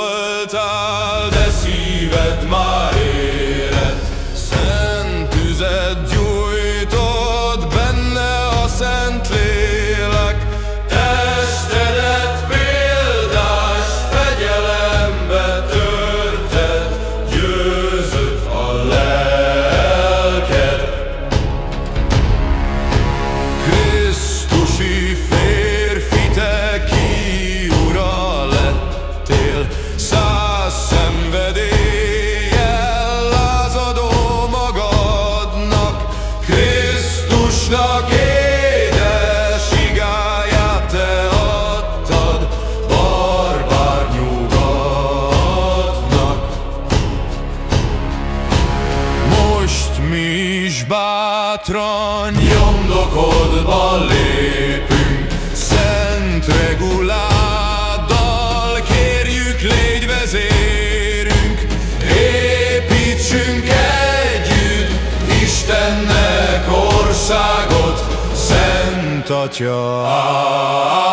Alter, sie wird mal... Jézusnak édes igáját te adtad Barbár nyugatnak. Most mi is bátran Nyomdokodban légy got your.